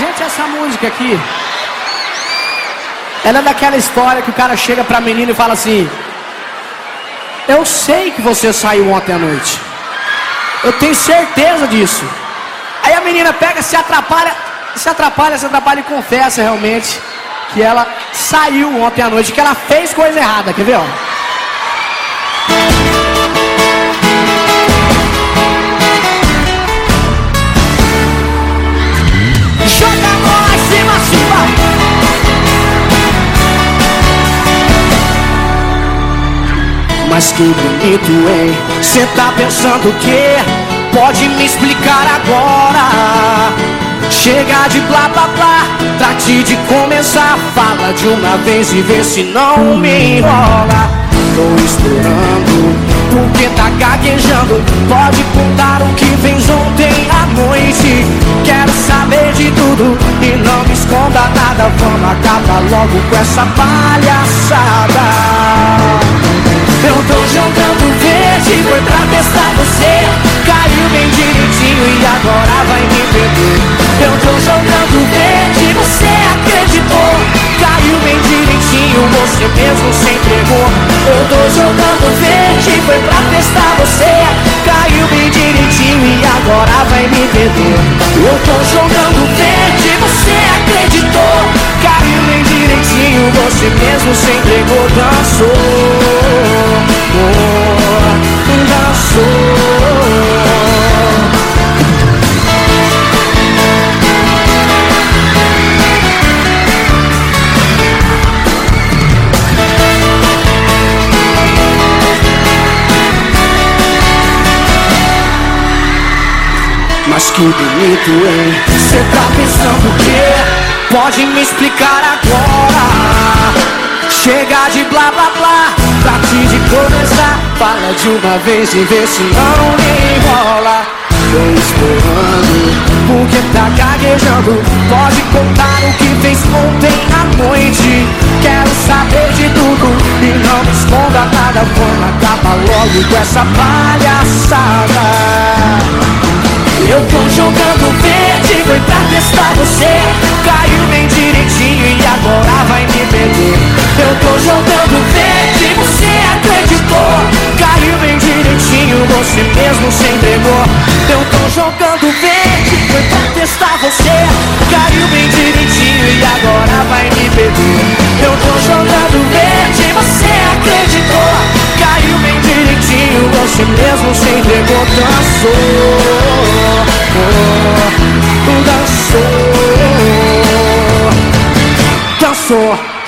Gente, essa música aqui. Ela é daquela história que o cara chega pra menina e fala assim: Eu sei que você saiu ontem à noite. Eu tenho certeza disso. Aí a menina pega, se atrapalha, se atrapalha, se atrapalha e confessa realmente que ela saiu ontem à noite, que ela fez coisa errada. Quer ver, ó? Mas que bonito, hein? Cê tá pensando o quê? Pode me explicar agora. Chega de blá blá blá, trate de começar. Fala de uma vez e vê se não me enrola. Tô esperando, porque tá gaguejando. Pode contar o que fez ontem à noite. Quero saber de tudo e não me esconda nada. Vamos acabar logo com essa palhaçada. Eu tô jogando verde, foi pra testar você. Caiu bem direitinho e agora vai me perder. Eu tô jogando verde, você acreditou. Caiu bem direitinho, você mesmo se entregou. Eu tô jogando verde, foi pra testar você. Caiu bem direitinho e agora vai me perder. Eu tô jogando Mas que bonito, hein? Cê tá pensando o quê? Pode me explicar agora. Chega de blá blá blá. Trate de começar Fala de uma vez e vê se não me enrola. Tô esperando Porque tá gaguejando. Pode contar o que fez ontem à noite. Quero saber de tudo E não me esconda nada. Vamos acabar logo com essa palhaçada tô jogando verde, foi pra testar você. Caiu bem direitinho e agora vai me perder. Eu tô jogando verde, você acreditou. Caiu bem direitinho, você mesmo se entregou. Eu tô jogando verde, foi pra testar você. Caiu bem direitinho e agora vai me perder. Eu tô jogando verde, você acreditou. Caiu bem direitinho, você mesmo se entregou. Dançou dançou, dançou.